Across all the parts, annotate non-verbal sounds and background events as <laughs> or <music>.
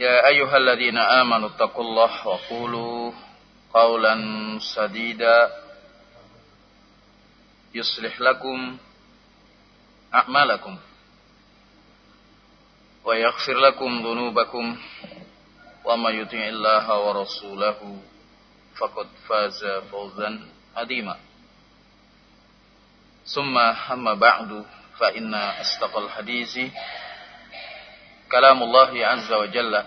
يا أيها الذين آمنوا اتقوا الله وقولوا قولا سديدا. يصلح لكم أعمالكم ويغفر لكم ذنوبكم وما يطع الله ورسوله فقد فاز فوزا عظيما. ثم أما بعد فإن أصدق الحديث كلام الله عز وجل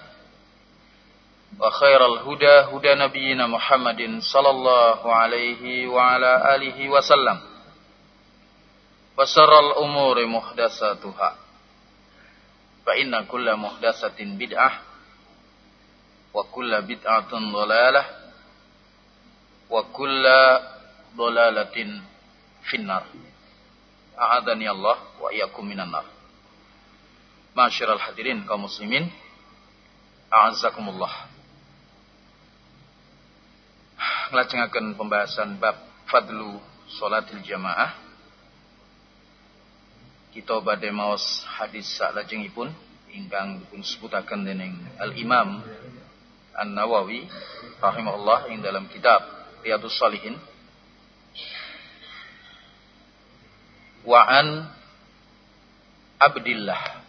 وخير الهدى هدى نبينا محمد صلى الله عليه وعلى آله وسلم وشر الأمور محدثاتها فإن كل محدثة بدعة وكل بدعة ضلالة وكل ضلالة في النار أعاذني الله وإياكم من النار Masyiral hadirin kaum muslimin. A'azakumullah Ngelajengakan pembahasan bab Fadlu Salatil Jamaah. Kita badai maos hadis saklajengipun ingkang dipun sebutaken dening Al-Imam An-Nawawi rahimahullah ing dalam kitab Riyadhus Shalihin. Wa an Abdillah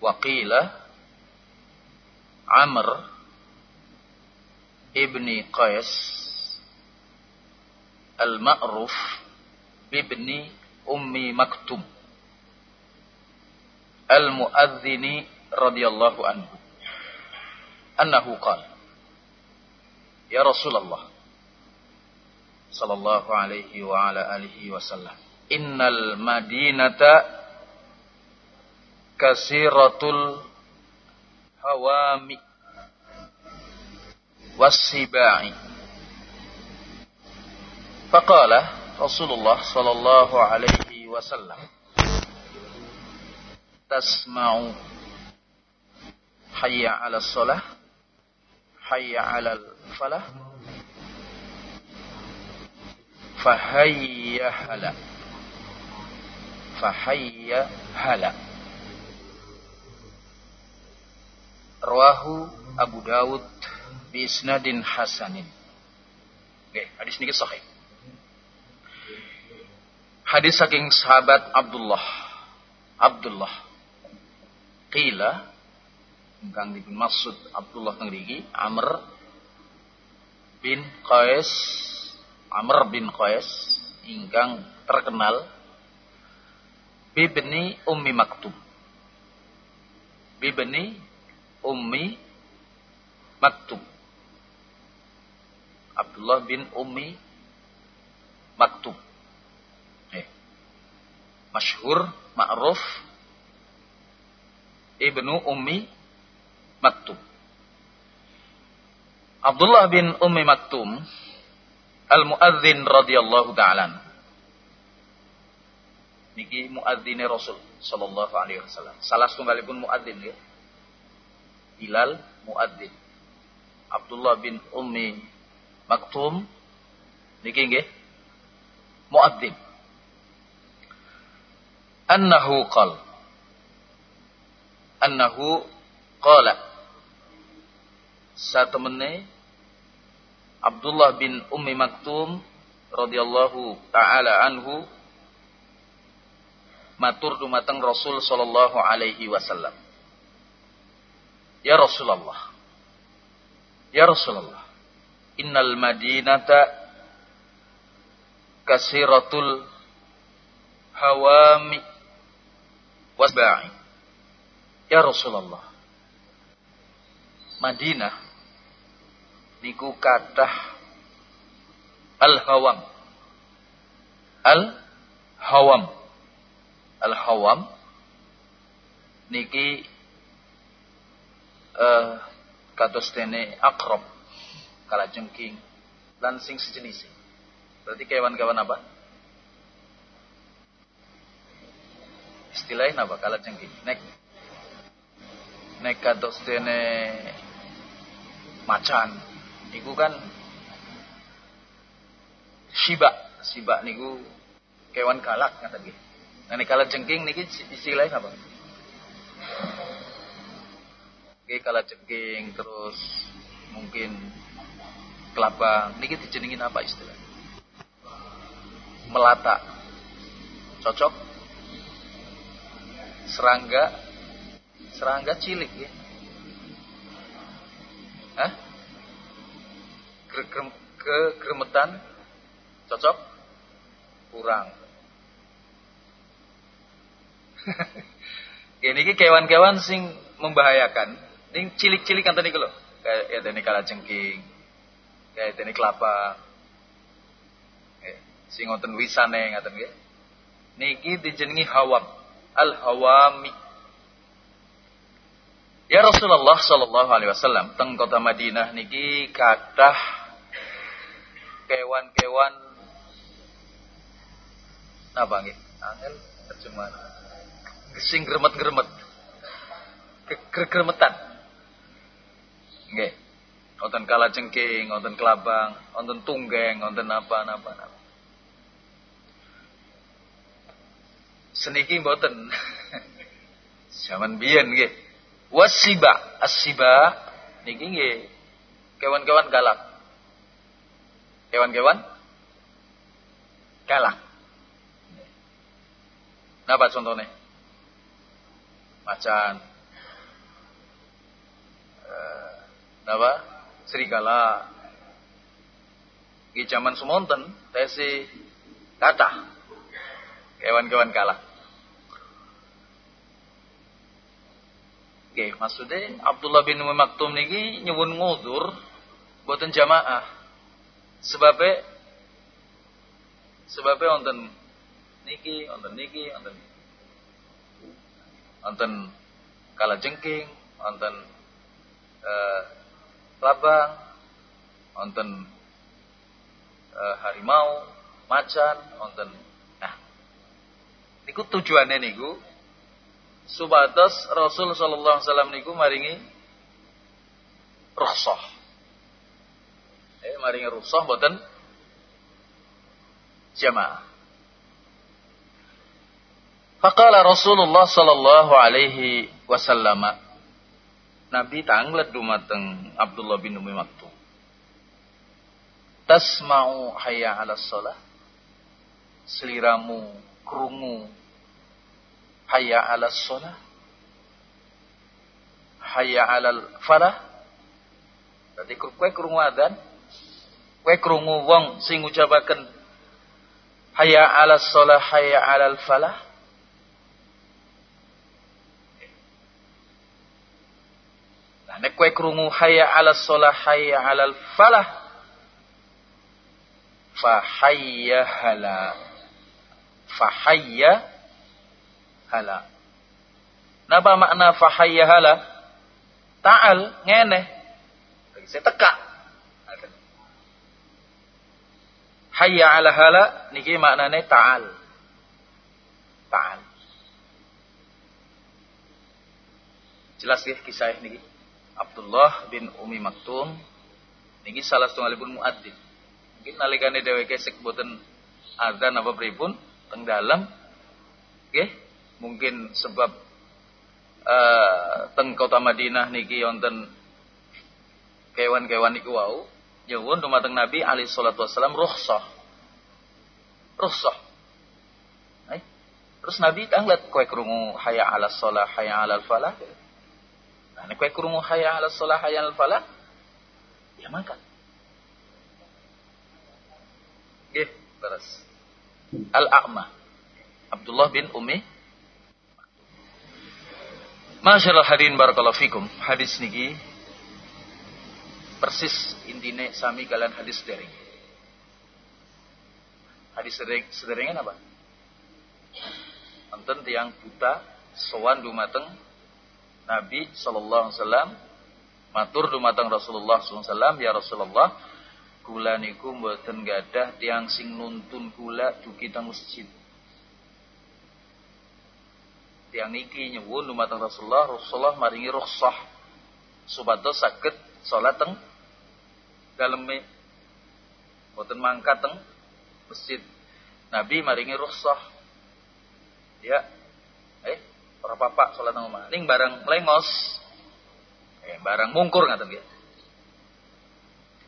Waqila Amr ibni Qais Al-Ma'ruf ibni Ummi Maktum Al-Muadzini radhiyallahu anhu. Annahu qala Ya Rasulullah sallallahu alaihi wa alihi wasallam innal madinata kasiratul hawami wasibai faqala Rasulullah sallallahu alaihi wasallam tasma'u hayya 'ala shalah hayya 'ala falah fahayya hala fahayya hala Rawahu Abu Dawud bi isnadin hasanin. Oke, hadis ini sahih. Hadis saking sahabat Abdullah. Abdullah. Qila ingkang dipun maksud Abdullah teng Amr bin Qais Amr bin Qais ingkang terkenal bibni Ummi Maktub. Bibni Ummi Maktub. Abdullah bin Ummi Maktub. Eh. Masyhur, ma'ruf Ibnu Ummi Maktub. Abdullah bin Ummi Maktum Al-Muadzin radhiyallahu ta'ala Niki muadzine Rasul sallallahu alaihi wasallam. Salah setunggalipun muadzin ya Bilal muadzin. Abdullah bin Ummi Maktum niki nggih muadzin. Annahu qal Annahu qala Satemene Abdullah bin Ummi Maktum radhiyallahu taala anhu matur dumateng Rasul sallallahu alaihi wasallam. Ya Rasulullah. Ya Rasulullah. Innal Madinata kasiratul hawami wasba'i. Ya Rasulullah. Madinah niku kathah Al-Hawam. Al-Hawam. Al-Hawam niki uh, kados dene akrob kala jengking lan sing sejenis. Berarti kewan-kewan apa? Istilahnya apa kala jengking? Nek nek kados dene macan niku kan Shiba, Shiba niku kewan galak ngaten nggih. Nah nek kala jengking niki istilahnya apa? Oke, kala jengking terus mungkin kelapa niki dijenengin apa istilah? Melata. Cocok? Serangga serangga cilik ya. Hah? Kegremetan Cocok? Kurang. <laughs> Ini kewan-kewan sing membahayakan. Ini cilik-cilik kan tadi kalau kayak ini kala jengking, kayak ini kelapa, sing ngoten wisane ngaten nggih. Niki dijenengi hawam, al hawami. Ya Rasulullah sallallahu alaihi wasallam teng kota Madinah niki kathah kewan-kewan apa nggih? Angel terjemahan. Gesing gremet-gremet. Gegremetan. Nggih. Wonten kala cengking, wonten kelabang, wonten tunggeng, wonten apa napa napa. Seniki mboten. <laughs> Zaman biyen nggih. Wasiba, asiba niki nggih kewan-kewan galak. Kewan-kewan galak. Napa contohnya? Macan. Eh, napa? Serigala. Di zaman semonten, tesi kata. Kewan-kewan kalah. Oke, maksudnya Abdullah bin Umi Maktum niki nyuwun ngudur buatan jamaah. Sebabnya sebabnya wonten niki, wonten niki, wonten wonten kala jengking, wonten labang, wonten eh, harimau, macan, wonten nah niku tujuannya niku subatos Rasul sallallahu alaihi wasallam niku maringi rukhsah. Eh maringi rukhsah boten jamaah. Faqala Rasulullah sallallahu alaihi wasallam Nabi tanglet dumateng Abdullah bin Umi Maktum. Tasma'u hayya 'ala shalah. Seliramu krungu hayya 'ala shalah. Hayya 'alal falah. Dadi kowe krungu adzan, kowe krungu wong sing ngucapaken hayya 'ala shalah, hayya 'alal falah. Nek kowe krungu hayya 'ala shalah hayya 'alal falah fa hayya hala. Fa hayya hala. Napa makna fa hayya hala? Ta'al ngene saya teka hayya 'ala hala niki maknane ta'al. Ta'al. Jelas ya kisah niki Abdullah bin Umi Maktum niki salah setunggalipun muadzin. Mungkin nalikane dheweke sek boten adzan apa pripun teng dalem nggih mungkin sebab uh, teng kota Madinah niki wonten kewan-kewan niku wau nyuwun dumateng Nabi alaihi salatu wasallam rukhsah. Rukhsah. Terus Nabi tanglet kowe krungu haya ala shalah haya ala falah. Nah, nek kowe krungu haya ala shalah haya ala falah ya makan. Nggih, terus. Al-A'ma. Abdullah bin Umi Masyaallah hadirin barakallahu fikum. Hadis niki persis intine sami kalian hadis sedereng. Hadis sedereng sederengan apa? Enten tiang buta sowan dumateng Nabi sallallahu alaihi wasallam matur dumateng Rasulullah sallallahu alaihi wasallam ya Rasulullah kula niku mboten gadah tiang sing nuntun kula dugi teng masjid. Tiang niki nyuwun dumateng Rasulullah, Rasulullah maringi rukhsah supados saged salat teng daleme boten mangkat teng masjid. Nabi maringi rukhsah. Ya. Eh, ora apa-apa salat nang omah. Ning barang melengos. Eh, barang mungkur ngaten nggih.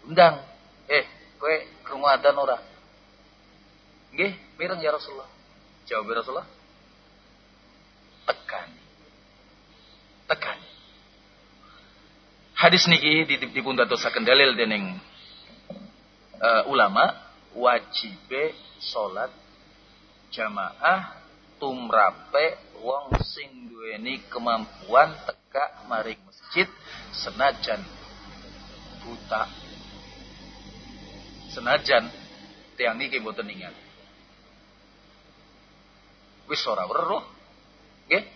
Undang. Eh, kowe krungu adzan ora? Nggih, mireng ya Rasulullah. Jawab ya Rasulullah. Tekan. Tekan. Hadis niki dipun dadosaken dalil dening uh, ulama wajib salat jamaah tumrape wong sing duweni kemampuan tekak maring masjid senajan buta. Senajan tiang niki mboten ingat. Wis ora weruh nggih?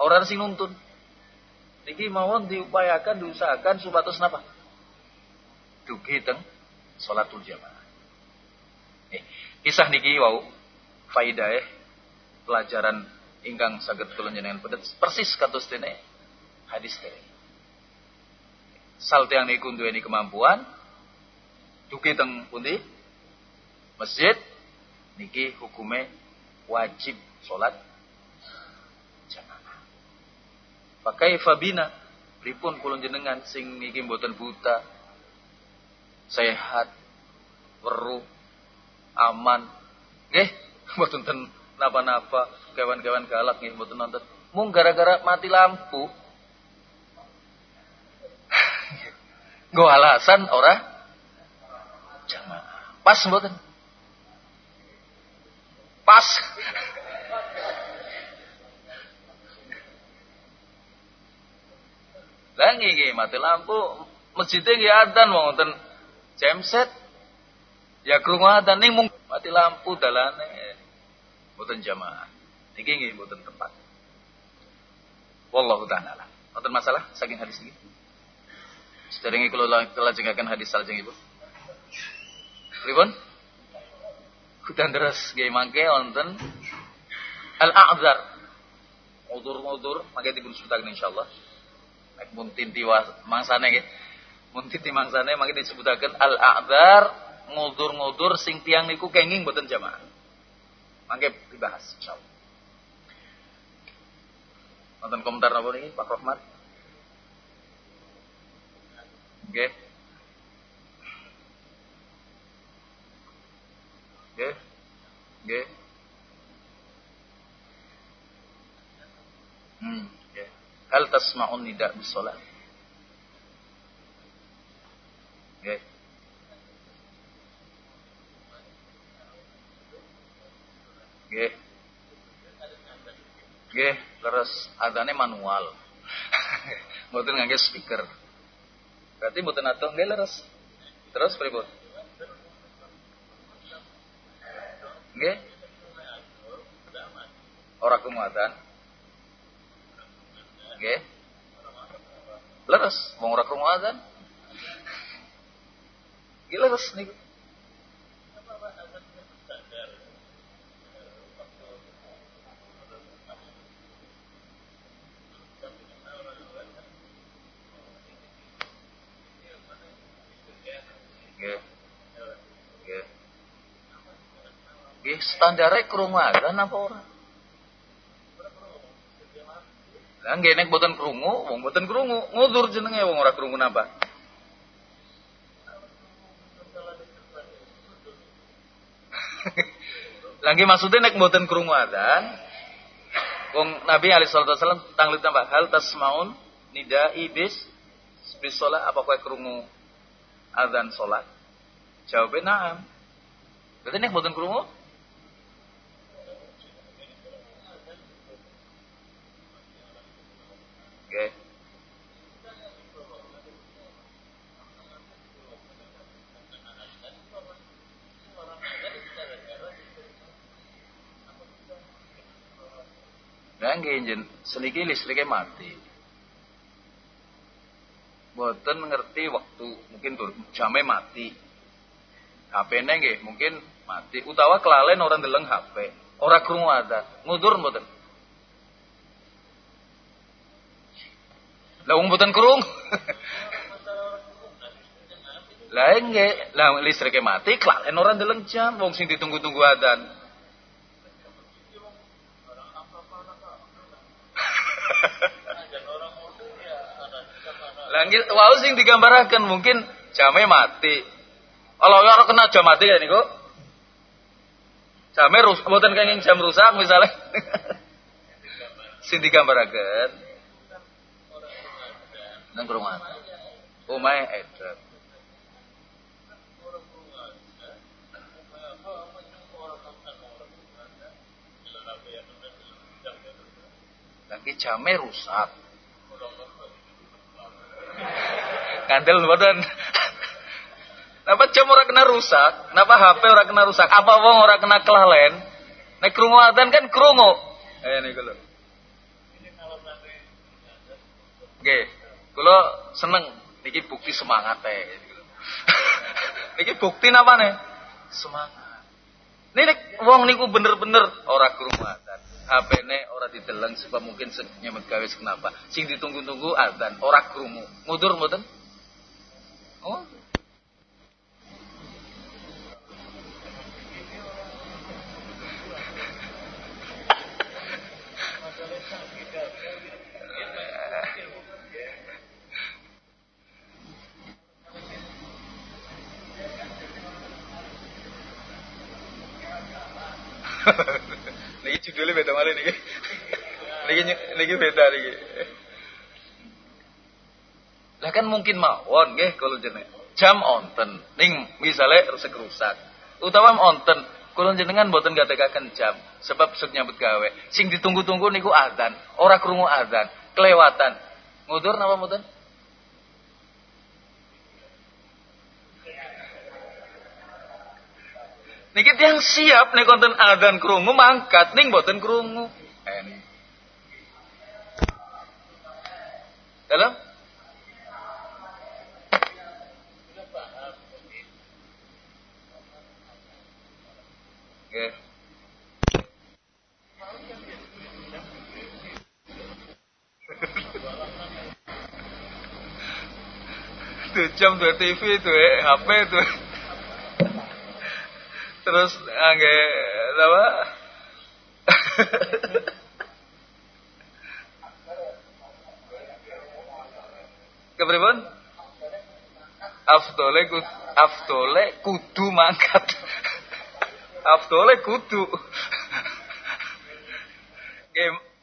Ora sing nuntun. Niki mawon diupayakan, diusahakan supados napa? Dugi teng salatul jamaah. Eh, kisah niki wau faidah eh, pelajaran ingkang saged kula jenengan pedet persis kados dene hadis teh. Salte yang niku duweni kemampuan dugi teng pundi? Masjid niki hukume wajib salat Pakai fabina pripun kula jenengan sing niki mboten buta. Sehat, weru, aman. Nggih, <laughs> mboten ten napa-napa, kewan-kewan galak nggih mboten nonton. Mung gara-gara mati lampu. <sighs> Go alasan ora jamaah. Pas mboten? Pas. <laughs> Lah nggih mati lampu, masjidnya nggih adzan wonten jamset. Ya krungu adzan ning mung mati lampu dalane. Mboten jamaah. Niki nggih mboten tepat. Wallahu taala. Wonten masalah saking hadis iki? Sedherenge kula lajengaken hadis salajengipun. Pripun? Kudan terus nggih mangke wonten al-a'dzar. Udur-udur mangke dipun sebutaken insyaallah mun tinti mangsane nggih mun tinti mangsane mangke disebutaken al a'dzar ngudur-ngudur sing tiang niku kenging boten jamaah mangke dibahas insyaallah Nonton komentar napa niki Pak Rahmat? Nggih. Nggih. Nggih. Hmm. Hal tasma'un nida bis salat? Nggih. Nggih. Nggih, leres adane manual. <laughs> mboten ngangge speaker. Berarti mboten atuh nggih leres. Terus pripun? Nggih. Ora kumuatan. Nggih. Leres wong ora krungu azan. Nggih leres niku. Nggih. Nggih. Nggih, standare krungu adzan apa ora? Lah nggih nek boten krungu, wong boten krungu, ngudur jenenge wong ora krungu napa? <laughs> Lagi maksudnya nek boten krungu wong Nabi alaihi salatu wasallam tanglit tambah hal tasmaun nida ibis bis salat apa kowe krungu adzan salat? Jawabnya na'am. Berarti nek boten krungu Oke. Nah, nggih seniki listriknya mati. Boten ngerti waktu mungkin tur jamnya mati. HP-ne nggih mungkin mati utawa kelalen orang deleng HP. Ora krungu ada. Ngudur mboten? Lah wong mboten krung. <laughs> Lah nggih, lah listrike mati, klalen ora ndeleng jam wong ditunggu-tunggu adzan. Lah nggih wau sing digambaraken mungkin jame mati. Kalau ora kena jam mati ya niku. Jame rusak, mboten kenging jam rusak misalnya. <laughs> sing digambaraken nang rumah omahe edan lagi jame rusak kandel badan Kenapa jam ora kena rusak? Kenapa HP ora kena rusak? Apa wong ora kena kelalen? Nek krungu adzan kan krungu. Eh niku lho. Nggih. Kula seneng niki bukti semangat teh. <laughs> niki bukti napa nih? Semangat. Nek wong niku bener-bener ora krungu adzan. HP-ne ora dideleng sebab mungkin nyemet gawe kenapa. Sing ditunggu-tunggu adzan, ora krungu. Mudur mboten? Oh, niki <laughs> judulnya beda malih niki. Niki niki beda niki. Lah kan mungkin mawon nggih kalau jeneng jam onten ning misale resek rusak. Utawa onten kula jenengan mboten gatekaken jam sebab sok nyambut gawe. Sing ditunggu-tunggu niku adzan, ora krungu adzan, kelewatan. Ngudur napa mboten? Niki yang siap nih konten adan krungu mangkat ning boten krungu. En. Dalam? Tuh jam tuh TV tuh HP tuh terus angge apa? <laughs> Kepripun aftole kudu aftole kudu mangkat. <laughs> Aftole kudu. <laughs>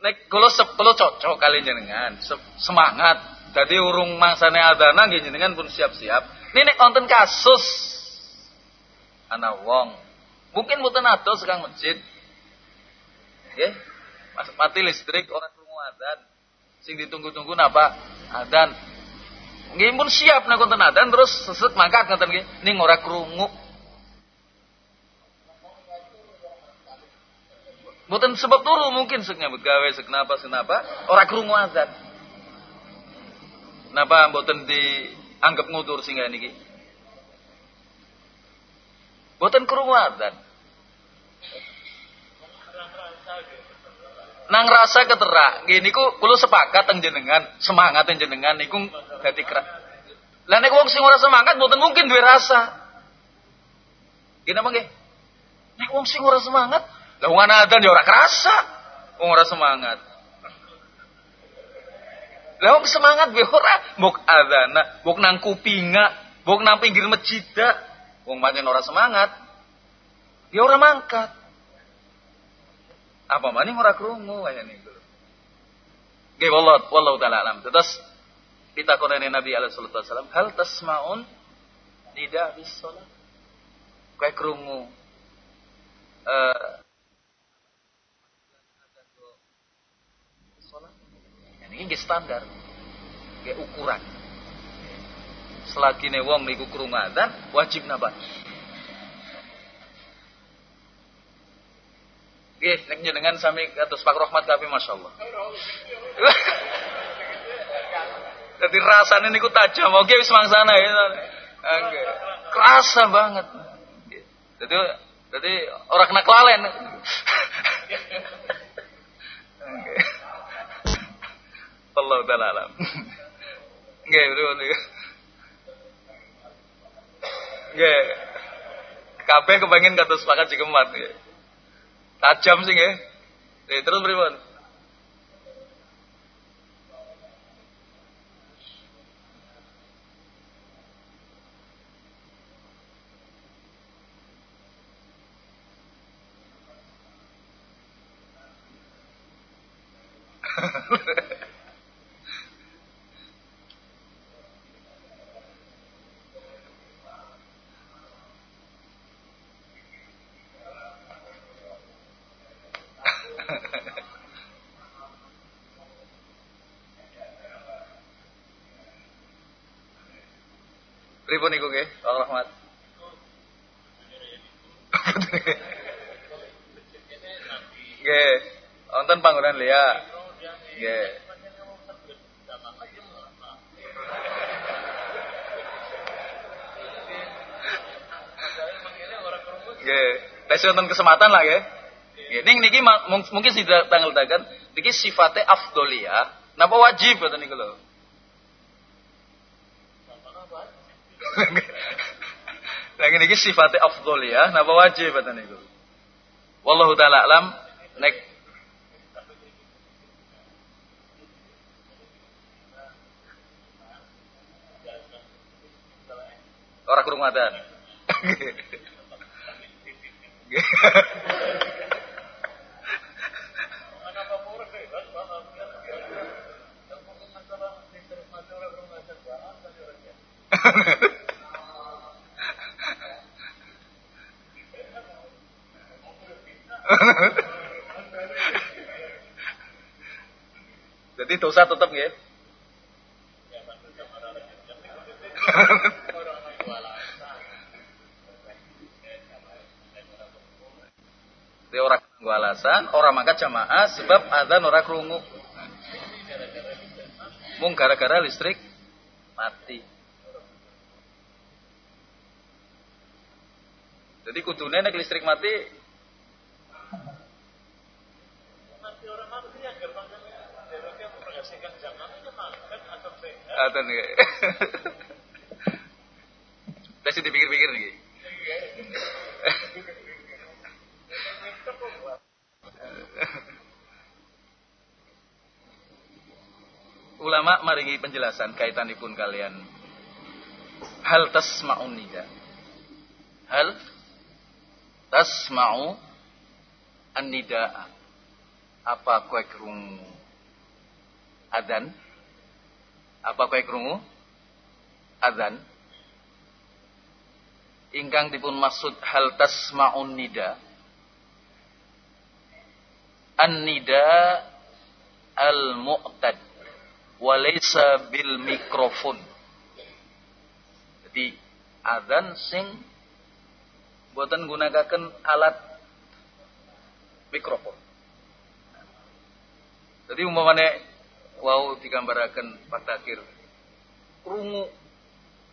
Nek kula kula cocok kali jenengan semangat. Jadi urung mangsane adana nggih jenengan pun siap-siap. Ini nek wonten kasus ana wong Mungkin mboten ados kang masjid. Nggih. Mati listrik orang krungu adzan. Sing ditunggu-tunggu napa? Adzan. Nggih pun siap nek wonten adzan terus seset mangkat ngoten nggih. Ning ora krungu. Mboten sebab turu mungkin sek nyambut gawe sek napa senapa ora krungu adzan. Napa mboten dianggap ngutur sehingga niki? Mboten krungu adzan. Nang rasa keterak gini ku kulo sepakat teng jenengan semangat teng jenengan niku dadi kera lah nek wong sing ora semangat mboten mungkin duwe rasa Gini apa nggih? Nek wong sing ora semangat, lah wong adzan ya ora kerasa. Wong ora semangat. Lah wong semangat be ora mbok adzana, mbok nang kupinga, mbok nang pinggir masjid Wong pancen ora semangat. Ya ora mangkat. Apa maning ora krungu kaya niku. Nggih wallahu wallahu taala alam. Terus kita konene Nabi alaihi salatu wasallam, hal tasmaun tidak bis salat. Kayak krungu eh ini standar kayak ukuran selagi ne wong niku krungu wajib napa Nggih, nek jenengan sami kados Pak Rahmat kape masyaallah. <laughs> Jadi rasanya niku tajam, oke wis mangsana ya. Oke. Kerasa banget. Jadi jadi orang kena kelalen. Allah taala alam. Nggih, bro. Nggih. Kabeh kepengen kados sepakat jikemat nggih. Tajam sih nggih. Terus pripun? Pripun niku nggih, Pak Rahmat? Nggih, wonten panggonan liya. Nggih. Nggih, tes wonten kesempatan lah nggih. Nggih, ning niki mungkin tidak tanggal dagan niki sifatnya afdolia, napa wajib boten niku lho. <laughs> Lagi niki sifatnya afdol ya, napa wajib kata niku. Wallahu taala alam nek Orang kurung adan. <laughs> <laughs> Jadi dosa tetap ya. <laughs> Dia orang gua alasan, orang maka jamaah sebab ada orang kerungu. Mung gara-gara listrik mati. Jadi kudunya nek listrik mati Nggih. Tes <laughs> dipikir-pikir nih. <laughs> Ulama maringi penjelasan kaitanipun kalian hal tasma'un nida. Hal tasma'u an-nidaa. Apa kowe krungu adzan? Apa kowe krungu? Adzan. Ingkang dipun maksud hal tasma'un nida. An-nida al-mu'tad walaysa bil mikrofon. Jadi adzan sing buatan gunakan alat mikrofon. Jadi umpamanya Wow, wau pada akhir. Krungu.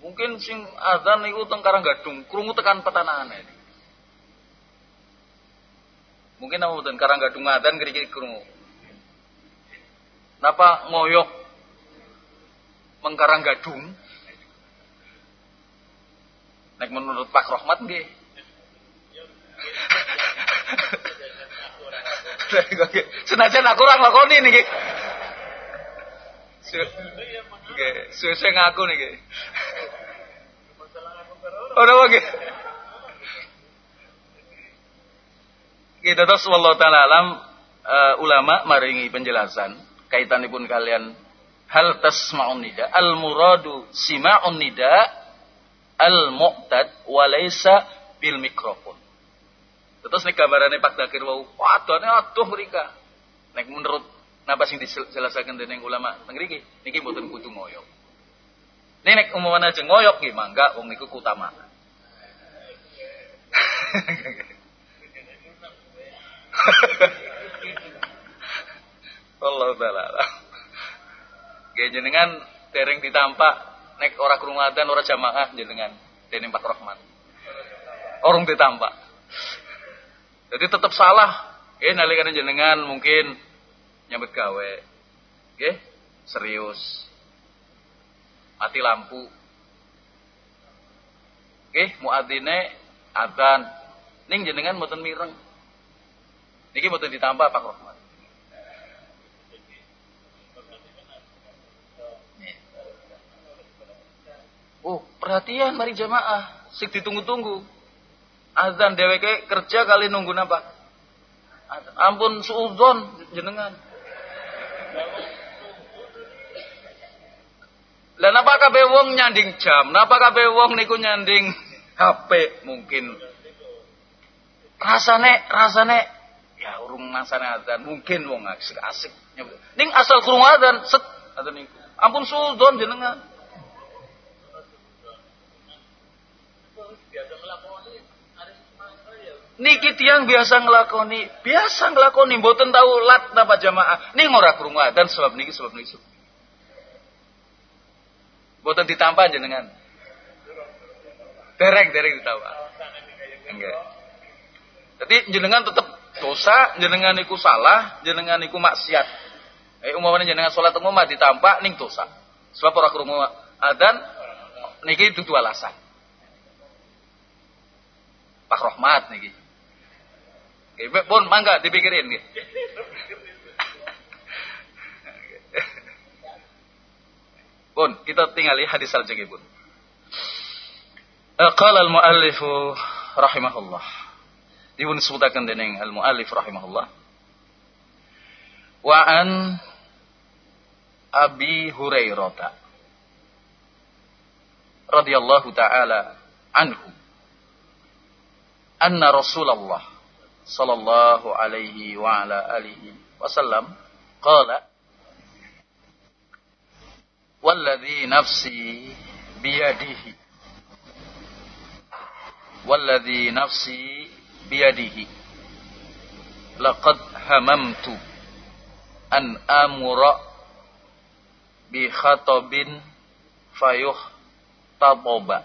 Mungkin sing azan niku teng Karanggadung krungu tekan petanahan mungkin nama mboten? Karanggadung azan kiri-kiri krungu. Napa ngoyok mengkarang gadung Naik menurut Pak Rohmat nggih. <laughs> Senajan aku orang lakoni niki Nggih, suwe ngaku niki. Ora wae. Kita terus wallahu taala alam uh, ulama maringi penjelasan kaitanipun kalian hal tasma'un nida al muradu sima'un nida al mu'tad walaysa bil mikrofon. Terus nih gambarannya Pak Dakir wau, wadone aduh mereka. Nek menurut napa sing dijelaskan dening ulama teng mriki niki mboten kudu ngoyok. Nek nek umpamane aja ngoyok nggih mangga wong niku kutamaan. Allah taala. Nggih jenengan dereng ditampak nek ora krungu adzan ora jamaah jenengan dening Pak Rahman. Orang ditampak. Jadi tetap salah. Eh nalikan jenengan mungkin nyambut gawe. Nggih, serius. Mati lampu. Nggih, muadzine adzan. Ning jenengan mboten mireng. Niki mboten ditambah Pak Rahmat. Oh, perhatian mari jamaah, sik ditunggu-tunggu. Azan dheweke kerja kali nunggu napa? Ampun suudzon jenengan. Lah napa kabeh wong nyanding jam? Napa kabeh wong niku nyanding HP mungkin? Rasane rasane ya urung masane adzan mungkin wong asik asik ning asal krungu adzan set atau ning ampun sudzon jenengan Niki tiang biasa ngelakoni, biasa ngelakoni, mboten tahu lat napa jamaah. Ning ora krungu adzan sebab niki sebab niki. Mboten ditampa jenengan. Derek derek ditampa. Enggak. Jadi jenengan tetap dosa jenengan iku salah jenengan iku maksiat eh umpamanya jenengan salat umum ditampak ning dosa sebab ora krungu adzan niki dudu alasan Pak Rahmat niki pun mangga dipikirin nggih. Pun kita tinggali hadis saljengipun. Qala al-muallifu rahimahullah dipun sebutaken dening al muallif rahimahullah wa an Abi Hurairah radhiyallahu taala anhu anna Rasulullah صلى الله عليه وعلى آله وسلم. قال والذي نفسي بيده والذي نفسي بيده لقد هممت أن آمر بخطب فيخطب.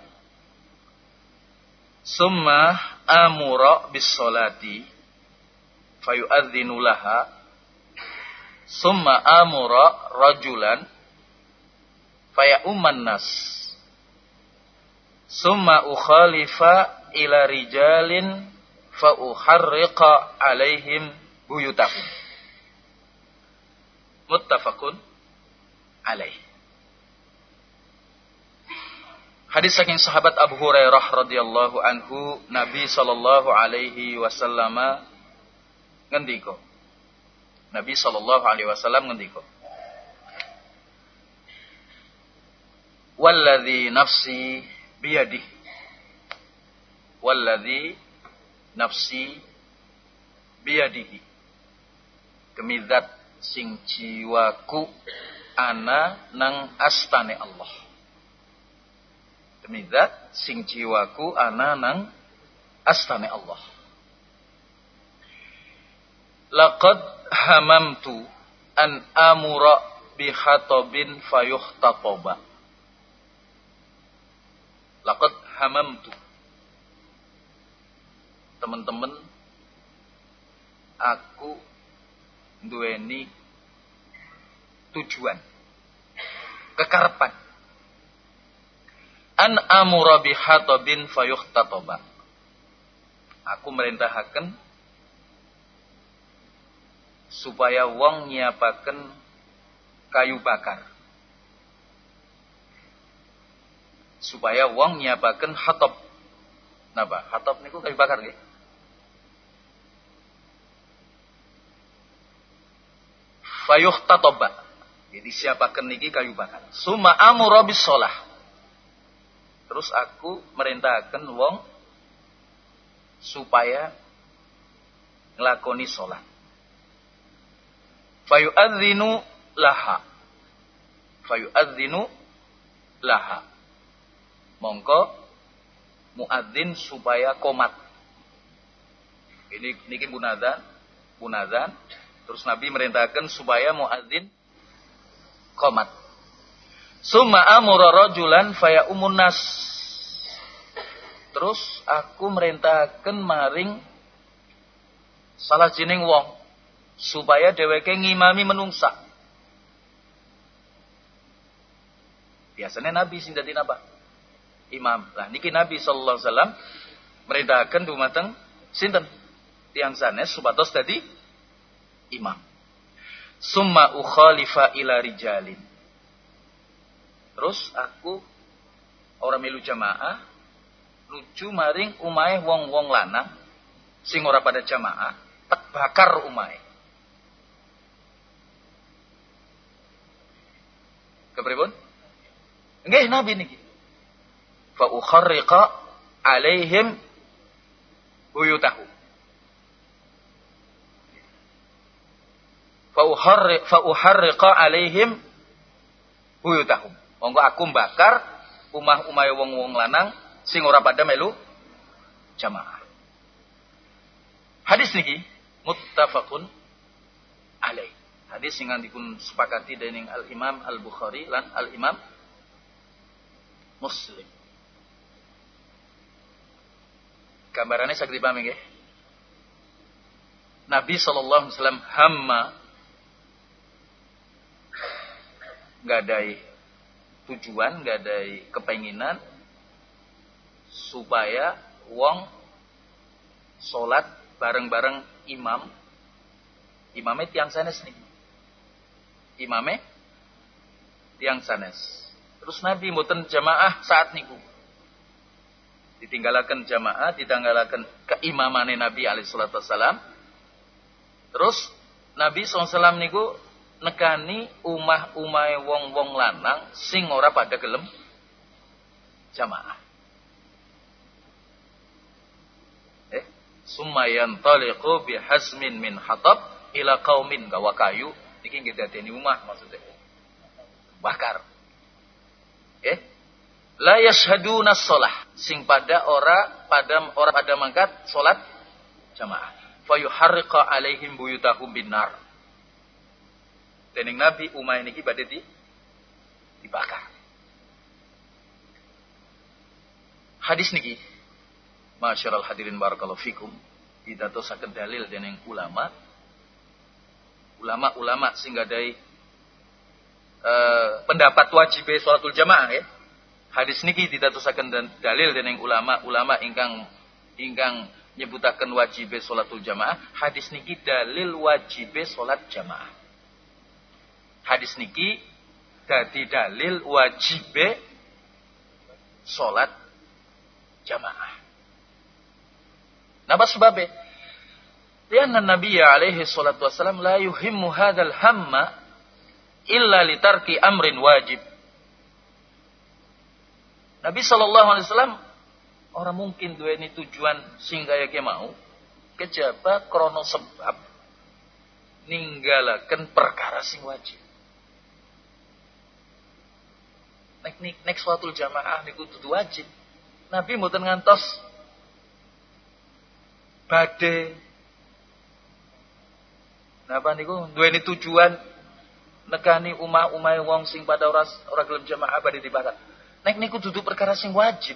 Summa amura bis salati fayu'adzinu laha summa amura rajulan fayauman nas summa ukhalifa ila rijalin fa uharriqa alaihim buyutahum. Muttafaqun alaih. Hadis saking sahabat Abu Hurairah radhiyallahu anhu Nabi sallallahu alaihi wasallam ngendika. Nabi sallallahu alaihi wasallam ngendika. Walladzi nafsi biyadihi. Walladzi nafsi biadihi demi zat sing jiwaku ana nang astane Allah demi sing jiwaku ana nang astane Allah. Laqad hamamtu an amura bi khatabin fayuhtatoba laqad hamamtu. Teman-teman aku duweni tujuan kekarepan an amura bi hatabin fayuhtatoba aku merintahaken supaya wong nyiapaken kayu bakar. Supaya wong nyiapaken hatop. Napa? Hatop niku kayu bakar nggih. Fayuh tatoba. Jadi siapakan niki kayu bakar. Suma amurabis sholah. Terus aku merintahkan wong supaya ngelakoni sholat. Fayu'adzinu laha. Fayu'adzinu laha. Mongko muadzin supaya komat. Ini niki bunadzan, bunadzan. Terus Nabi merintahkan supaya muadzin komat. Summa amura rajulan faya umunas. Terus aku merintahkan maring salah jining wong supaya dheweke ngimami menungsa. Biasanya Nabi sing dadi napa? Imam. Lah niki Nabi sallallahu alaihi wasallam merintahkan dumateng sinten? Tiang sanes supados dadi imam. Summa ukhalifa ila rijalin. Terus aku orang milu jamaah nuju maring umahe wong-wong lanang sing ora pada jamaah tak bakar umahe. Kepripun? Nggih Nabi niki. Fa ukharriqa alaihim buyutahu. Fa uharriqa alaihim buyutahum. Monggo aku bakar umah-umah wong-wong lanang sing ora pada melu jamaah. Hadis niki muttafaqun alaih. Hadis sing dipun sepakati dening Al Imam Al Bukhari lan Al Imam Muslim. Gambarannya sakit dipahami nggih? Nabi sallallahu alaihi wasallam hamma ada tujuan, nggak ada kepenginan supaya wong sholat bareng-bareng imam imamnya tiang sanes nih. Imamnya tiang sanes. Terus nabi muten jamaah saat niku. Ditinggalakan jamaah ditinggalakan keimamannya nabi alaihissalam terus nabi saw niku nekani umah umai wong-wong lanang sing ora pada gelem jamaah. Eh, sumayan taliqu bihazmin min hatab ila qaumin gawa kayu niki nggih dadeni umah maksudnya. Bakar. Eh, la yashhaduna shalah sing pada ora pada ora pada mangkat salat jamaah. Fayuharriqa alaihim buyutahum binar dening Nabi umay niki badhe di dibakar. Hadis niki Masyarul hadirin barakallahu fikum didatosaken dalil dening ulama ulama-ulama sing gadai uh, pendapat wajib salatul jamaah ya. Hadis niki didatosaken dalil dening ulama-ulama ingkang ingkang nyebutaken wajib salatul jamaah. Hadis niki dalil wajib salat jamaah hadis niki dadi dalil wajibe salat jamaah. Napa sebabnya? Lianna Nabi alaihi salatu wassalam la yuhimmu hadzal hamma illa litarki amrin wajib. Nabi sallallahu alaihi wasallam orang mungkin dua ini tujuan sehingga ya mau kejaba krono sebab ninggalakan perkara sing wajib. Nek nek, suatu jamaah niku dudu wajib. Nabi mboten ngantos badhe Napa niku duweni tujuan nekani umah-umah wong sing pada ora ora gelem jamaah badhe dibakar. Nek niku dudu perkara sing wajib.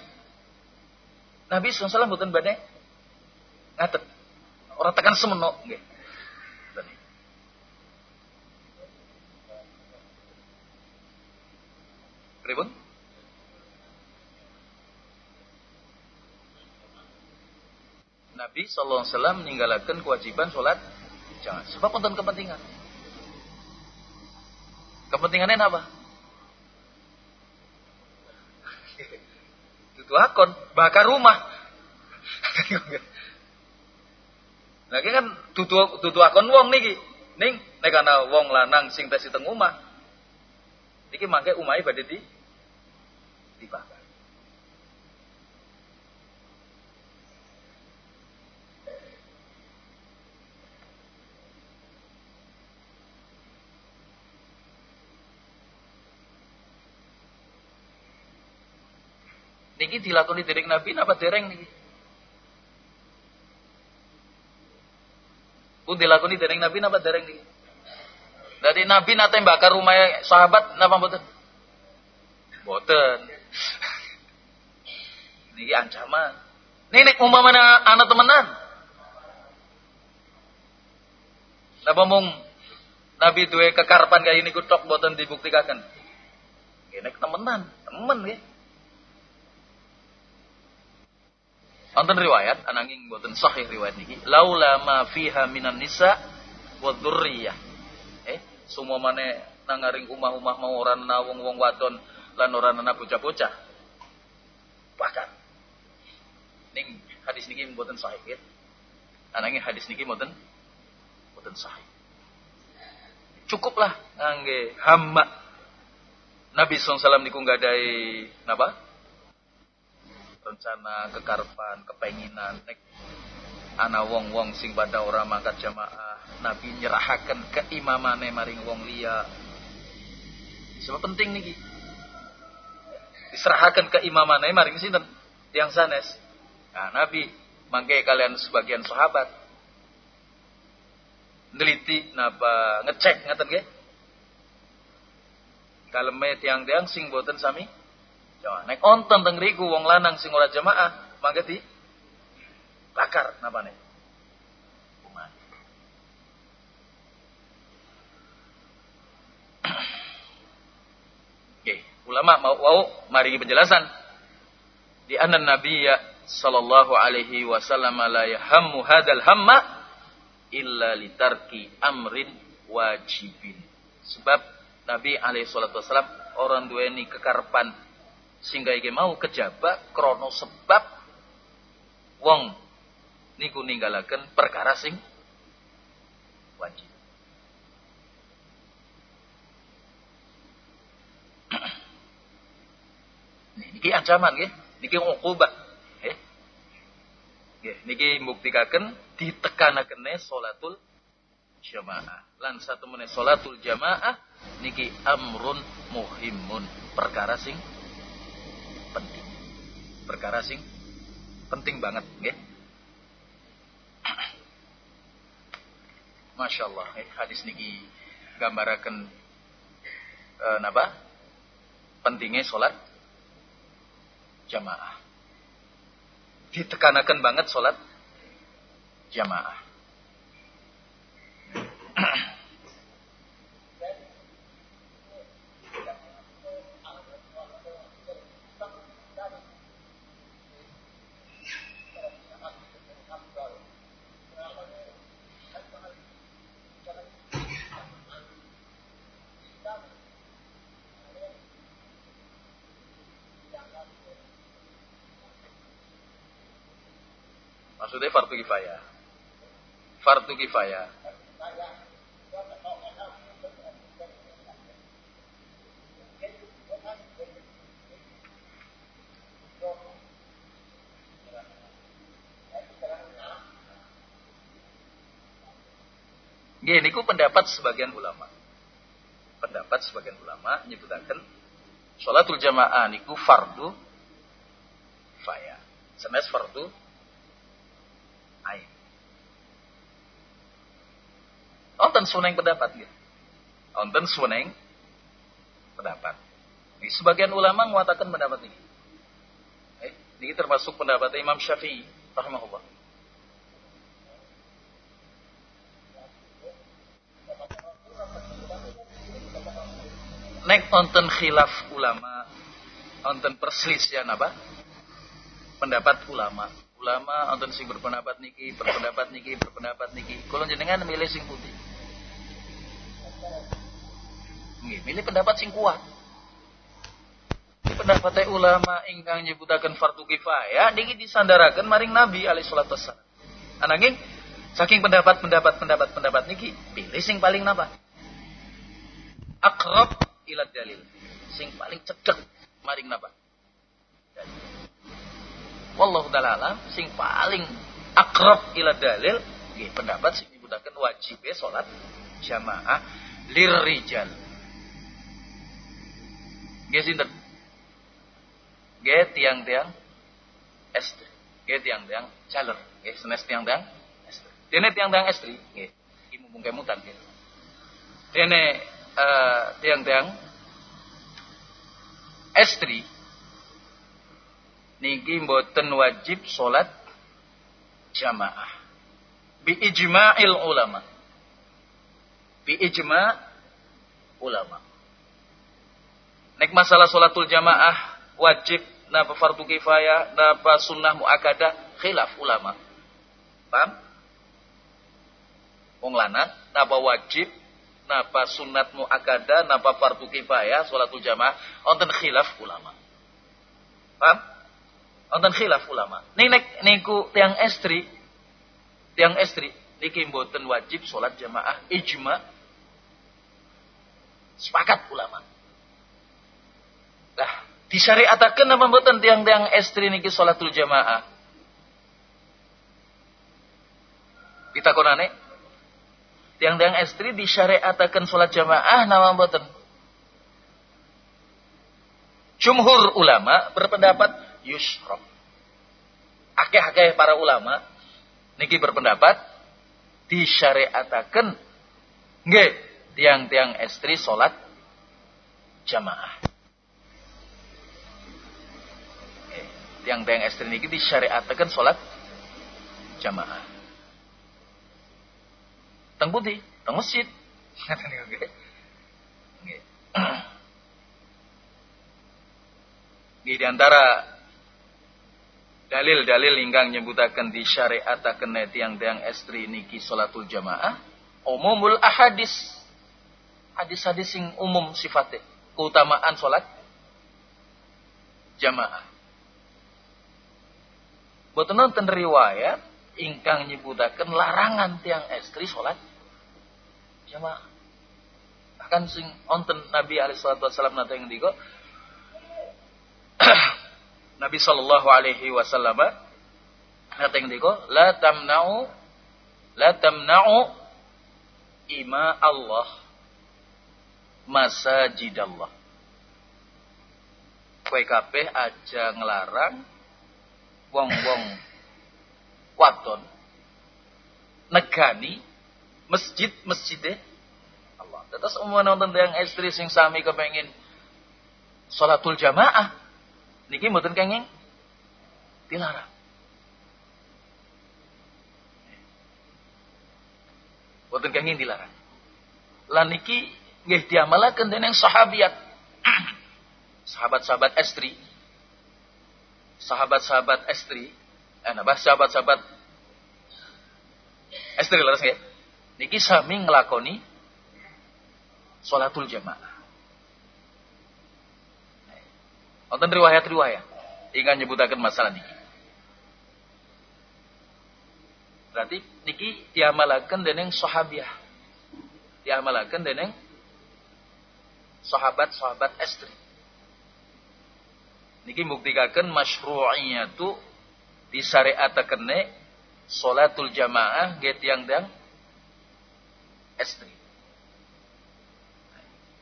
Nabi SAW mboten badhe ngaten. Ora tekan semeno nggih. Pripun? Nabi sallallahu alaihi wasallam meninggalkan kewajiban sholat Jangan. Sebab wonten kepentingan. Kepentingannya apa? <laughs> Itu akon, bakar rumah. <laughs> Lagi kan tutu tutu akon wong niki. Ning nek ana wong lanang sing tes teng omah. Iki mangke umahe badhe di dibakar. Niki dilakoni dereng Nabi napa dereng niki? Pun dilakoni dereng Nabi napa dereng niki? Dari Nabi nate bakar rumah sahabat napa mboten? Mboten. Niki ancaman. Nih umah mana anak temenan. Napa mung Nabi duwe kekarpan kayak ini kutok boten dibuktikan. Ini temenan, temen nggih. Wonten riwayat ananging boten sahih riwayat niki. Laula ma fiha minan nisa wa dzurriyyah. Eh, semua mana nangaring umah-umah mau orang na wong-wong wadon lan ora ana bocah-bocah. Bahkan ning hadis niki boten sahih ya. Ananging hadis niki boten boten sahih. Cukuplah ngangge hamba Nabi SAW niku ngadai napa? rencana kekarpan kepenginan nek ana wong-wong sing pada ora mangkat jamaah nabi nyerahaken keimamane maring wong liya sebab penting niki diserahkan keimamane maring sinten yang sanes nah nabi mangke kalian sebagian sahabat neliti napa ngecek ngaten nggih kaleme tiang-tiang sing boten sami Jawa. Nek onten teng wong lanang sing ora jamaah, mangke di bakar napane? Kuman. Oke, ulama mau wow, mari penjelasan. Di anna nabiyya sallallahu alaihi wasallam la yahammu hadal hamma illa litarki amrin wajibin. Sebab Nabi alaihi salatu wasallam orang duweni kekarpan sehingga iki mau kejaba krono sebab wong niku ninggalaken perkara sing wajib. Niki ancaman nggih, niki uqubah. Nggih. Nggih, niki mbuktikaken ditekanakene salatul jamaah. Lan satu menit salatul jamaah niki amrun muhimun, perkara sing penting. Perkara sing penting banget, nggih. Masya Allah, eh, hadis niki gambaraken eh, napa? Pentingnya sholat jamaah. Ditekanakan banget sholat jamaah. <clears throat> Maksudnya fardu kifayah. Fardu kifayah. Gini, ku pendapat sebagian ulama. Pendapat sebagian ulama menyebutkan sholatul jamaah niku fardu kifayah. Senes fardu Onten suneng pendapat gitu. Onten suneng pendapat. Di sebagian ulama mengatakan pendapat ini. Eh, ini termasuk pendapat Imam Syafi'i rahimahullah. Nek onten khilaf ulama, onten perselisihan apa? Pendapat ulama ulama wonten sing berpendapat niki, berpendapat niki, berpendapat niki. Kula jenengan milih sing putih. Nggih, milih pendapat sing kuat. Pendapat ulama ingkang nyebutaken fardu kifayah niki disandaraken maring Nabi alaihi salatu wassalam. Ananging saking pendapat-pendapat pendapat-pendapat niki pilih sing paling napa? Akrab ila dalil. Sing paling cedek maring napa? Wallahu taala alam sing paling akrab ila dalil nggih pendapat sing nyebutaken wajib salat jamaah lirrijal. Nggih sinten? Nggih tiang-tiang estri. Nggih tiang-tiang calon. Nggih senes tiang-tiang estri. Dene tiang-tiang estri nggih. Iki mumpung kemutan nggih. Dene uh, tiang-tiang estri niki mboten wajib salat jamaah. Bi ijma'il ulama. Bi ijma' ulama. Nek masalah salatul jamaah wajib napa fardu kifayah napa sunnah muakkadah khilaf ulama. Paham? Wong lanang napa wajib napa sunat muakkadah napa fardu kifayah salatul jamaah wonten khilaf ulama. Paham Wonten khilaf ulama. Nek niku tiang estri, tiang estri niki mboten wajib salat jamaah ijma. Sepakat ulama. Lah, disyariataken apa mboten tiang-tiang estri niki salatul jamaah? Pitakonane tiang-tiang estri disyariataken salat jamaah nama mboten? Jumhur ulama berpendapat yusra. Akeh-akeh para ulama niki berpendapat disyariataken nggih tiang-tiang estri salat jamaah. Tiang-tiang estri niki disyariataken salat jamaah. Teng putih, teng masjid. <laughs> <clears throat> Di antara dalil-dalil ingkang nyebutaken di syariataken tiang-tiang estri niki salatul jamaah umumul ahadis. Hadis-hadis sing umum sifatnya keutamaan salat jamaah. Boten nonton riwayat ingkang nyebutaken larangan tiang estri salat jamaah. Bahkan sing onten Nabi alaihi salatu wasallam nate ngendika <clears throat> Nabi sallallahu alaihi wasallam kata yang diko la tamna'u la tamna'u ima Allah masajidallah kowe kabeh aja ngelarang wong-wong wadon negani masjid-masjide Allah. Terus umum nonton yang istri sing sami kepengin salatul jamaah Niki mboten kenging dilarang. Mboten kenging dilarang. Lan niki nggih diamalaken dening sahabiat. <clears throat> Sahabat-sahabat estri. Sahabat-sahabat estri. Eh, napa sahabat-sahabat estri leres nggih. Niki sami nglakoni salatul jamaah. Wonten riwayat-riwayat ingkang nyebutaken masalah niki. Berarti niki diamalaken dening sahabiah. Diamalaken dening sahabat-sahabat estri. Niki muktikaken masyru'iyatu disyariatakene salatul jamaah ge tiang-tiang estri.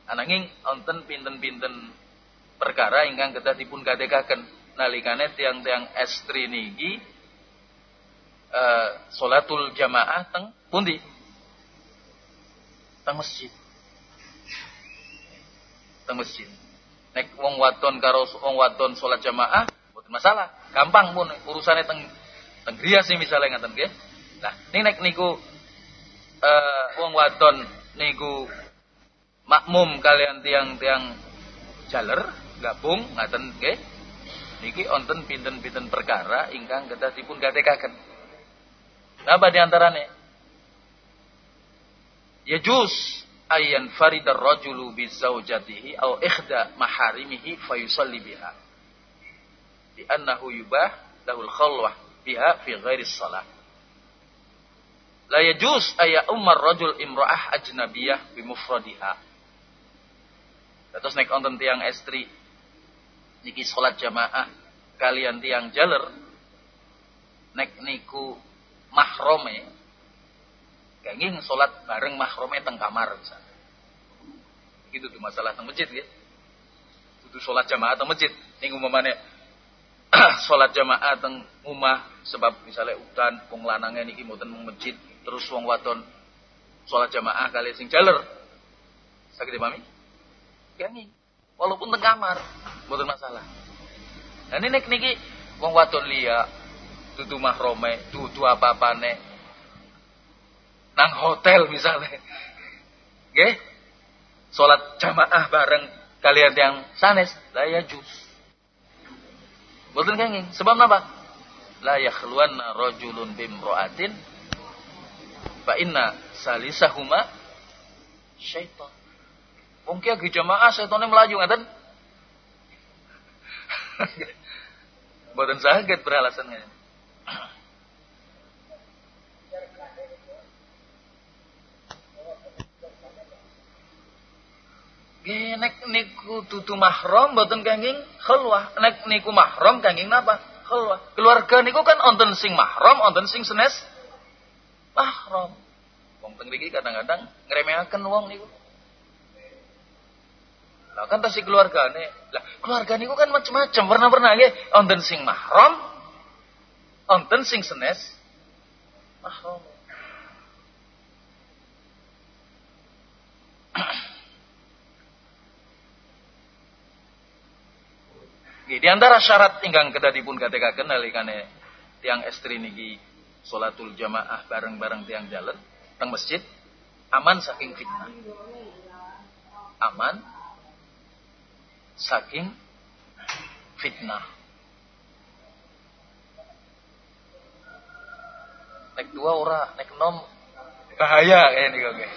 Ananging wonten pinten-pinten perkara ingkang kedah dipun gadekaken nalikane tiang-tiang estri niki uh, salatul jamaah teng pundi? Teng masjid. Teng masjid. Nek wong wadon karo wong wadon salat jamaah boten masalah, gampang pun urusane teng teng sih misalnya ngaten nggih. Nah, ini nek niku uh, wong wadon niku makmum kalian tiang-tiang jaler gabung ngaten nggih niki onten pinten-pinten perkara ingkang kedah dipun gatekaken. Napa diantarane? Ya juz ayan faridar rajulu bi zaujatihi au ikhda maharimihi fayusalli biha. Di annahu yubah lahul khalwah biha fi ghairi salat. La yajuz aya umar rajul imra'ah ajnabiyah bi mufradiha. Terus nek onten tiang estri niki salat jamaah kalian tiang jaler nek niku mahrome kenging salat bareng mahrome teng kamar misalnya. Gitu tuh masalah teng masjid ya. Kudu salat jamaah teng masjid. Ning umpamane salat <clears throat> jamaah teng rumah sebab misalnya udan wong lanangnya niki mboten masjid terus wong wadon salat jamaah kali sing jaler. Sakit dipahami? Kenging. Walaupun teng kamar, mboten masalah. Nah ini nek niki wong wadon liya dudu mahrome, dudu apa-apane. Nang hotel misalnya. Nggih? Salat jamaah bareng kalian yang sanes, la ya jus. Boten kenging. Sebab napa? La yakhluwanna rajulun bimra'atin fa inna salisahuma syaitan. Wong ki agi jamaah setone melaju ngaten. <laughs> Boten saged beralasan ngaten. nek niku tutu mahram mboten kenging khalwah. Nek niku mahram kenging napa? Khalwah. Keluarga niku kan onten sing mahram, onten sing senes mahram. Wong teng mriki kadang-kadang ngremehaken wong niku. Lah kan tasih keluargane. Lah keluarga niku kan macam-macam, pernah-pernah nggih onten sing mahram, onten sing senes mahram. <clears throat> Di antara syarat ingkang kedah dipun gatekaken nalikane tiang estri niki salatul jamaah bareng-bareng tiang jalan teng masjid aman saking fitnah. Aman saking fitnah. Nek dua ora, nek nom bahaya kayak niku nggih.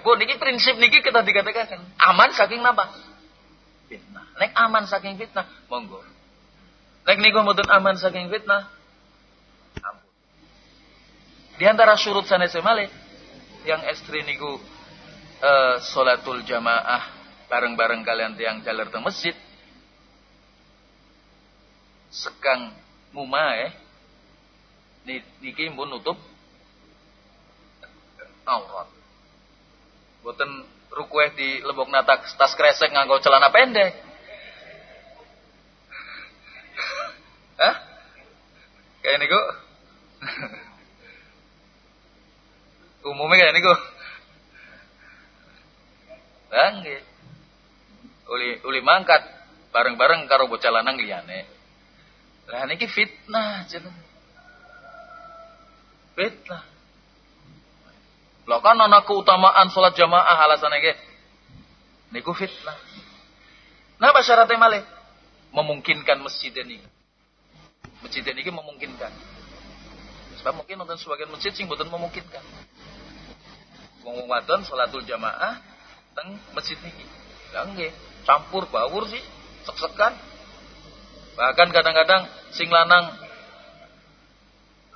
Ibu niki prinsip niki kita dikatakan aman saking napa? fitnah. Nek aman saking fitnah, monggo. Nek niku mboten aman saking fitnah, ampun. Di antara syurut sanes malih yang estri niku uh, salatul jamaah bareng-bareng kalian tiang jalan ke masjid sekang muma eh niki pun nutup aurat. Boten rukueh di lebok natak tas kresek nganggo celana pendek. Hah? Kayak niku? Umumnya kayak niku. Bangge. Uli uli mangkat bareng-bareng karo bocah lanang liyane. Lah niki fitnah jeneng. Fitnah. Lah kan ana keutamaan salat jamaah alasane nggih. Niku fitnah. Napa syaratnya malih? Memungkinkan masjid ini. Masjid ini memungkinkan. Sebab mungkin nonton sebagian masjid sing boten memungkinkan. Wong wadon salatul jamaah teng masjid niki. Lah campur bawur sih, sek-sekan. Bahkan kadang-kadang sing lanang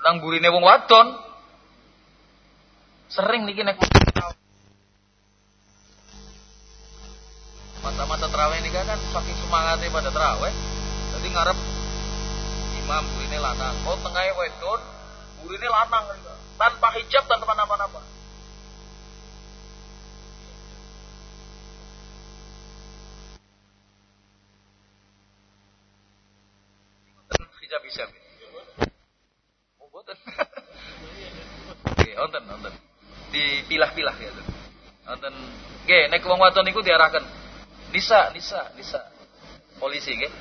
nang burine wong wadon Sering niki nek mata-mata terawih ini kan saking semangatnya pada terawih. Jadi ngarep imam burine lanang. Oh tengahnya wedon, burine lanang tanpa hijab tanpa apa-apa. Hijab. Oh, boten. <laughs> Oke, onten, onten dipilah-pilah gitu. Nonton nggih nek wong wadon niku diarahkan Nisa, Nisa, Nisa. Polisi nggih.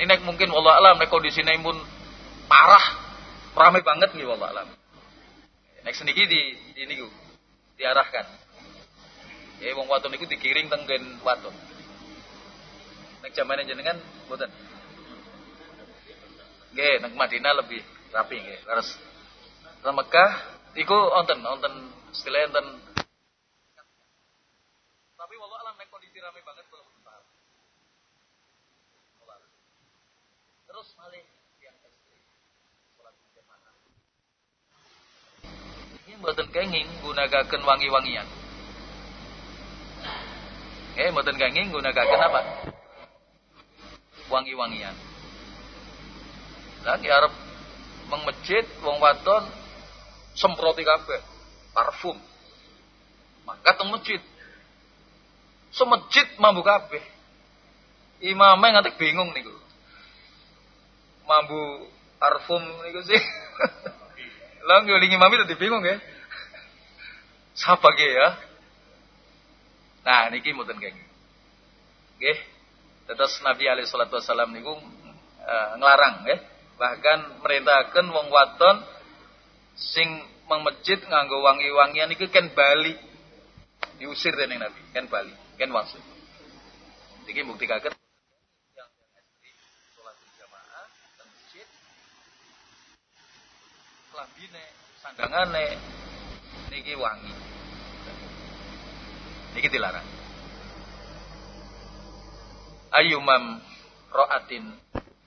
Ini nek mungkin wallah alam nek kondisine pun parah, ramai banget nih wallah alam. Nek seniki di di niku diarahkan. Ya wong wadon niku dikiring teng gen wadon. Nek jamane jenengan mboten. Nggih, nek Madinah lebih rapi nggih. Terus nang Mekah iku wonten wonten istilah wonten tapi walau alam nek kondisi rame banget paham. Terus malih yang. Ini mboten kenging gunakaken wangi-wangian. Eh, mboten kenging gunakaken apa? Wangi-wangian. Lagi arep meng masjid wong wadon semproti kabeh parfum. Maka teng masjid. Semejid mambu kabeh. Imame nganti bingung niku. Mambu parfum niku sih. <laughs> Lah ngelingi mami tadi bingung ya. Siapa ge ya? Nah, niki mboten kenging. Nggih. Terus Nabi alaihi salatu wasallam niku uh, nglarang nggih. Bahkan merintahkan wong wadon sing masjid nganggo wangi-wangian iki ken bali. Diusir dening Nabi, ken bali, ken wangsul. Iki kaget yang istri salat jamaah dan masjid lambine, sandangane niki wangi. Niki dilarang. Ayumam ro'atin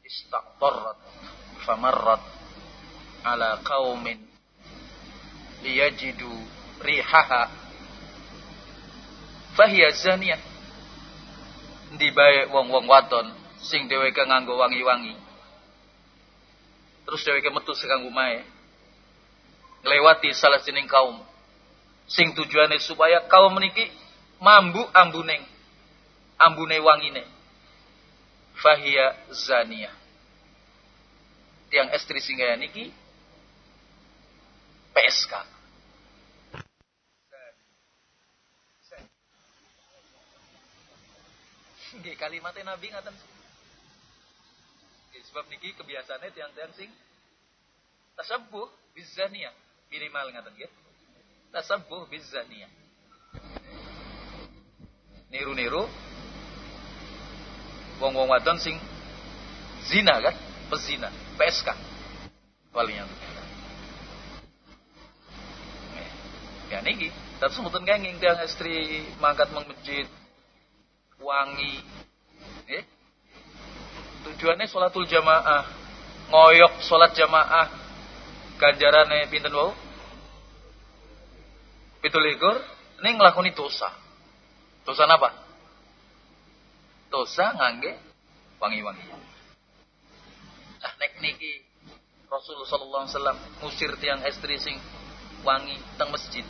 istaqtarrat famarrat ala qaumin liyajidu rihaha. Fahiya zaniyah. Di bae wong-wong waton sing dheweke nganggo wangi-wangi. Terus dheweke metu sekang omahe nglewati salah sining kaum. Sing tujuane supaya kaum meniki mambu ambuning ambune wangine. Fahiya zaniyah tiang estri singgah niki PSK Nggih kalimatnya Nabi ngaten. sebab niki kebiasaannya tiang-tiang sing tasabbuh bizaniyah minimal ngaten nggih. Tasabbuh bizaniyah. Niru-niru wong-wong wadon sing zina kan, pezina, PSK. Walinya. Ya niki, tapi sebutan kenging tiang istri mangkat meng masjid wangi. Eh? Tujuannya sholatul jamaah. Ngoyok sholat jamaah. Ganjarannya pinten wau? Pitulikur. Ini ngelakoni dosa. Dosa apa? Dosa ngangge wangi-wangi. Nek niki Rasulullah sallallahu alaihi wasallam ngusir tiang istri sing wangi teng masjid.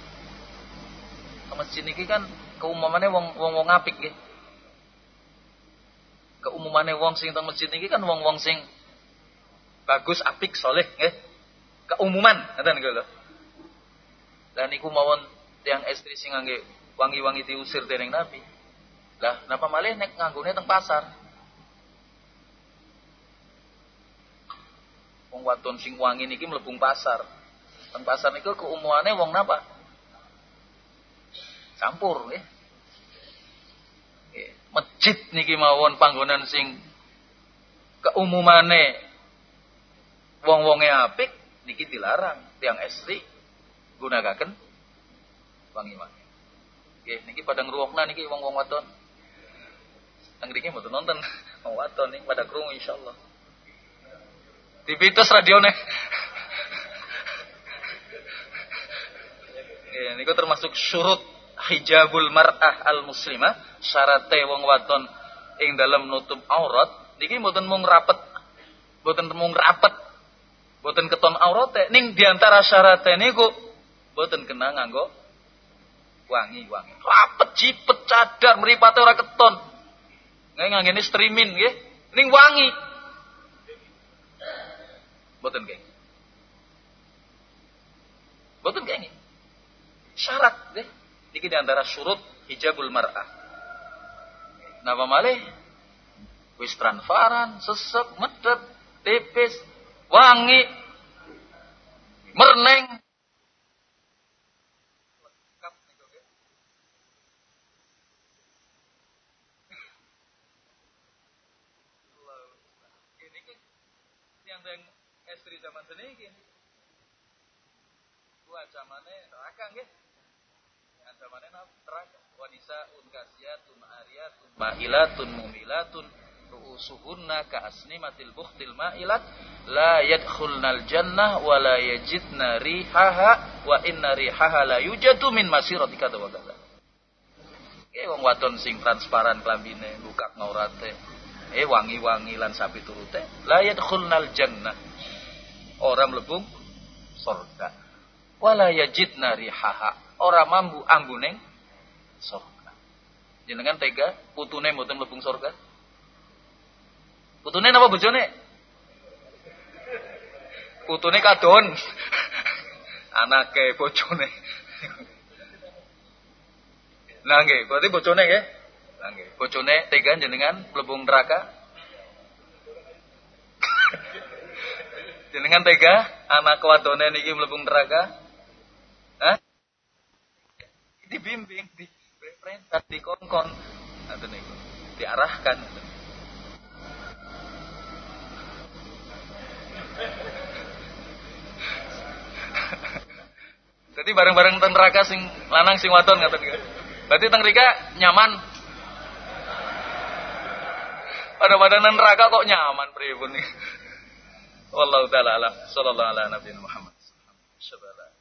Teng masjid niki kan keumumannya wong wong wong apik nggih keumumane wong sing teng masjid niki kan wong-wong sing bagus, apik, soleh nggih. Keumuman ngoten niku lho. Lah niku mawon tiang istri sing ngangge wangi-wangi diusir dening Nabi. Lah napa malih nek nganggone teng pasar? Wong wadon sing wangi niki mlebung pasar. Teng pasar niku keumumane wong napa? Campur nggih masjid niki mawon panggonan sing keumumane wong-wonge apik niki dilarang tiang estri gunakaken wangi-wangi. Nggih niki pada ngruwokna niki wong-wong wadon. Nang mriki mboten nonton <laughs> wong wadon niki pada krungu insyaallah. Dipitus radione. Nggih niku termasuk syurut hijabul mar'ah al muslimah syarate wong wadon ing dalam nutup aurat. Niki mboten mung rapet. Mboten mung rapet. Mboten keton aurate ning di antara syarate niku mboten kena nganggo wangi-wangi rapet jipet cadar mripate ora keton. Nggih nganggene streaming nggih. Ning wangi mboten nggih mboten nggih syarat nggih Niki di antara surut hijabul mar'ah. Napa malih? Wis transparan, sesek, medet, tipis, wangi, merneng. gandeng istri zaman seniki. Ku acamane neraka nggih. Acamane neraka. Wanisa un kasiyatun ariyatun ma'ilatun mumilatun ru'usuhunna ka asnimatil bukhtil ma'ilat la yadkhulnal jannah wa la yajidna rihaha wa inna rihaha la yujadu min masirati kata wa kata. Eh wong wadon sing transparan klambine buka ngaurate. Eh wangi-wangi lan sapi turute la yadkhulnal jannah. Orang mlebung surga. Wala yajidna rihaha. Ora mambu ambuneng surga. Jenengan tega putune mboten mlebung surga? Putune napa bojone? Putune kadon. <laughs> Anake bojone. Nah nggih, berarti bojone nggih? Nah nggih, tega jenengan mlebung neraka? Jenengan tega anak wadone niki mlebung neraka? Hah? Dibimbing, di perintah, dikongkon. Ngoten niku. Diarahkan. Jadi bareng-bareng teng neraka sing lanang sing wadon ngaten niku. Berarti teng nyaman. Pada pada neraka kok nyaman pripun nih. Wallahu taala alam. Sallallahu ala nabiyina Muhammad. Subhanallah.